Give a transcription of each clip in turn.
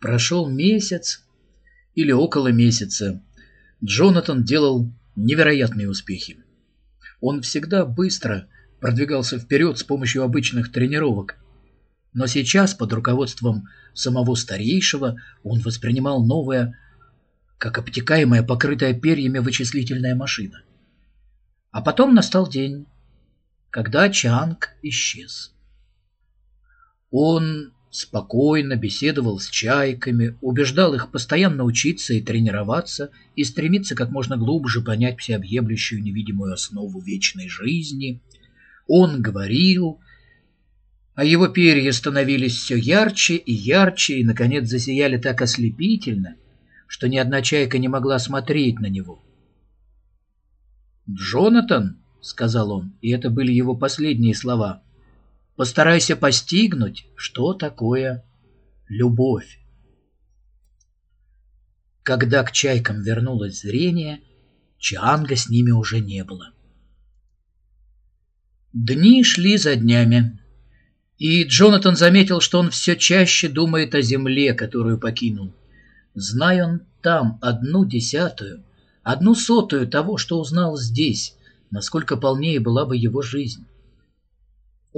Прошел месяц или около месяца. Джонатан делал невероятные успехи. Он всегда быстро продвигался вперед с помощью обычных тренировок. Но сейчас, под руководством самого старейшего, он воспринимал новое, как обтекаемая, покрытая перьями вычислительная машина. А потом настал день, когда Чанг исчез. Он спокойно беседовал с чайками, убеждал их постоянно учиться и тренироваться и стремиться как можно глубже понять всеобъемлющую невидимую основу вечной жизни. Он говорил, а его перья становились все ярче и ярче и, наконец, засияли так ослепительно, что ни одна чайка не могла смотреть на него. «Джонатан», — сказал он, и это были его последние слова, — «постарайся постигнуть, что такое любовь». Когда к чайкам вернулось зрение, Чанга с ними уже не было. Дни шли за днями, и Джонатан заметил, что он все чаще думает о земле, которую покинул. Зная он там одну десятую, одну сотую того, что узнал здесь, насколько полнее была бы его жизнь.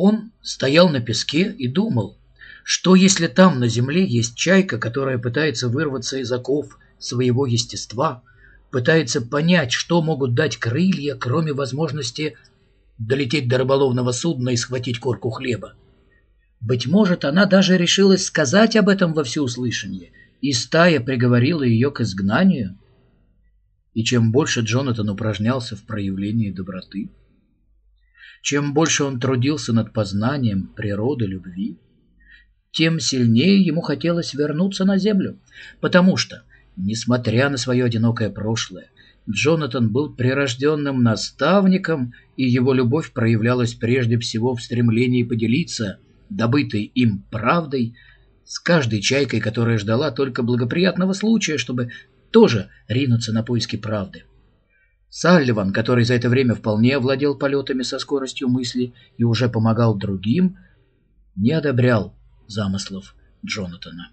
Он стоял на песке и думал, что если там на земле есть чайка, которая пытается вырваться из оков своего естества, пытается понять, что могут дать крылья, кроме возможности долететь до рыболовного судна и схватить корку хлеба. Быть может, она даже решилась сказать об этом во всеуслышание, и стая приговорила ее к изгнанию. И чем больше Джонатан упражнялся в проявлении доброты, чем больше он трудился над познанием природы любви, тем сильнее ему хотелось вернуться на землю, потому что, несмотря на свое одинокое прошлое, Джонатан был прирожденным наставником, и его любовь проявлялась прежде всего в стремлении поделиться добытой им правдой с каждой чайкой, которая ждала только благоприятного случая, чтобы тоже ринуться на поиски правды. Салливан, который за это время вполне овладел полетами со скоростью мысли и уже помогал другим, не одобрял замыслов Джонатана.